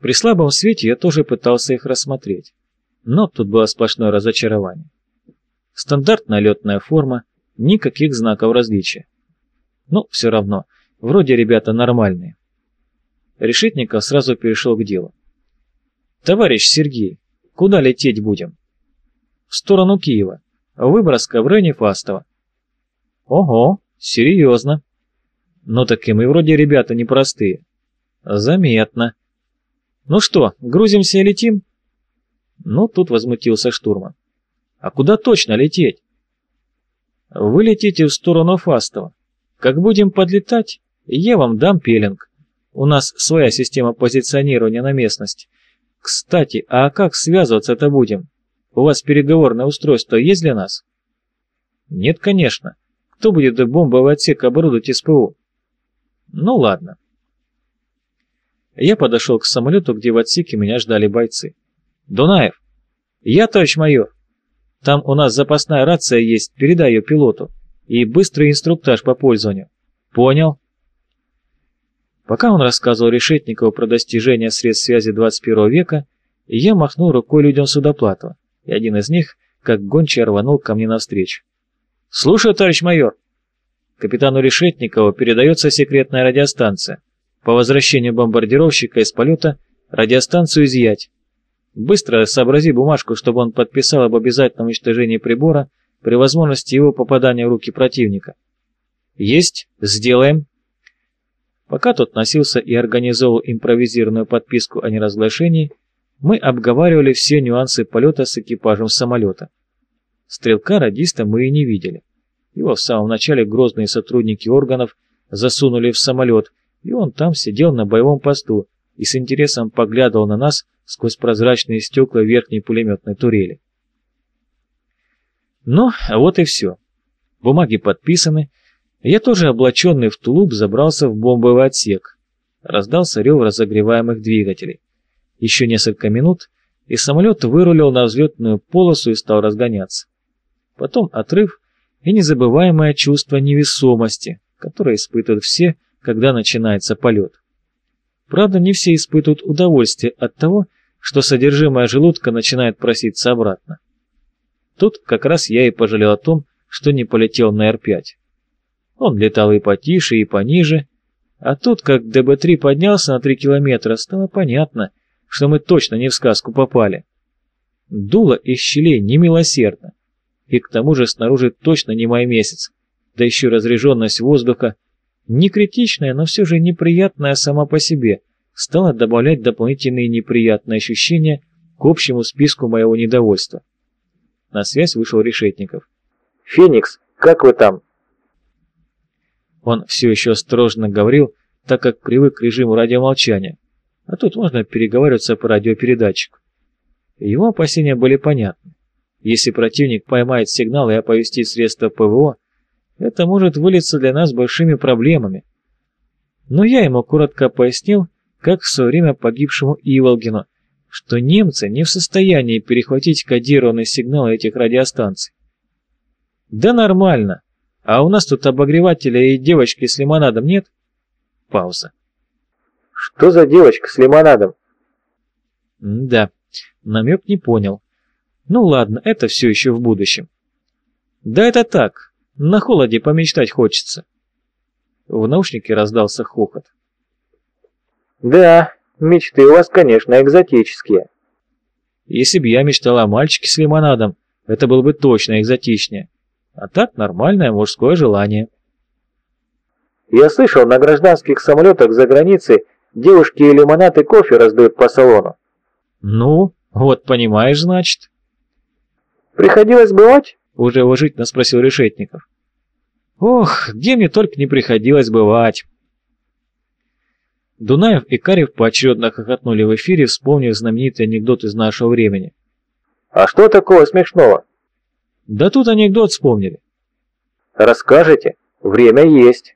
При слабом свете я тоже пытался их рассмотреть, но тут было сплошное разочарование. Стандартная летная форма, никаких знаков различия. Но все равно, вроде ребята нормальные. Решетников сразу перешел к делу. «Товарищ Сергей, куда лететь будем?» «В сторону Киева. Выброска в районе Фастова». «Ого, серьезно». «Ну так и мы вроде ребята непростые». «Заметно». «Ну что, грузимся и летим?» Ну, тут возмутился штурман. «А куда точно лететь?» «Вы летите в сторону Фастова. Как будем подлетать, я вам дам пеленг. У нас своя система позиционирования на местности. Кстати, а как связываться-то будем? У вас переговорное устройство есть для нас? Нет, конечно. Кто будет бомбовый отсек оборудовать СПУ? Ну ладно. Я подошел к самолету, где в отсеке меня ждали бойцы. Дунаев. Я, товарищ майор. Там у нас запасная рация есть, передай ее пилоту. И быстрый инструктаж по пользованию. Понял? Пока он рассказывал Решетникову про достижения средств связи 21 века, я махнул рукой людям Судоплатова, и один из них, как гончий, рванул ко мне навстречу. «Слушаю, товарищ майор!» Капитану Решетникову передается секретная радиостанция. По возвращению бомбардировщика из полета радиостанцию изъять. Быстро сообрази бумажку, чтобы он подписал об обязательном уничтожении прибора при возможности его попадания в руки противника. «Есть, сделаем!» Пока тот носился и организовал импровизированную подписку о неразглашении, мы обговаривали все нюансы полета с экипажем самолета. Стрелка-радиста мы и не видели. Его в самом начале грозные сотрудники органов засунули в самолет, и он там сидел на боевом посту и с интересом поглядывал на нас сквозь прозрачные стекла верхней пулеметной турели. Ну, а вот и все. Бумаги подписаны, я тоже, облаченный в тулуп, забрался в бомбовый отсек. Раздался рев разогреваемых двигателей. Еще несколько минут, и самолет вырулил на взлетную полосу и стал разгоняться. Потом отрыв и незабываемое чувство невесомости, которое испытывают все, когда начинается полет. Правда, не все испытывают удовольствие от того, что содержимое желудка начинает проситься обратно. Тут как раз я и пожалел о том, что не полетел на Р-5. Он летал и потише, и пониже. А тут, как ДБ-3 поднялся на 3 километра, стало понятно, что мы точно не в сказку попали. Дуло из щелей немилосердно. И к тому же снаружи точно не май месяц. Да еще разряженность воздуха, не критичная, но все же неприятная сама по себе, стала добавлять дополнительные неприятные ощущения к общему списку моего недовольства. На связь вышел Решетников. «Феникс, как вы там?» Он все еще осторожно говорил, так как привык к режиму радиомолчания, а тут можно переговариваться по радиопередатчику. Его опасения были понятны. Если противник поймает сигнал и оповестит средства ПВО, это может вылиться для нас большими проблемами. Но я ему коротко пояснил, как в свое время погибшему Иволгину, что немцы не в состоянии перехватить кодированный сигнал этих радиостанций. «Да нормально», а у нас тут обогревателя и девочки с лимонадом нет? Пауза. Что за девочка с лимонадом? М да, намек не понял. Ну ладно, это все еще в будущем. Да это так, на холоде помечтать хочется. В наушнике раздался хохот. Да, мечты у вас, конечно, экзотические. Если бы я мечтал о мальчике с лимонадом, это было бы точно экзотичнее. А так нормальное мужское желание. Я слышал, на гражданских самолетах за границей девушки и лимонад и кофе раздают по салону. Ну, вот понимаешь, значит. Приходилось бывать? Уже уважительно спросил Решетников. Ох, где мне только не приходилось бывать. Дунаев и Карев поочередно хохотнули в эфире, вспомнив знаменитый анекдот из нашего времени. «А что такого смешного?» Да тут анекдот вспомнили. Расскажете? Время есть.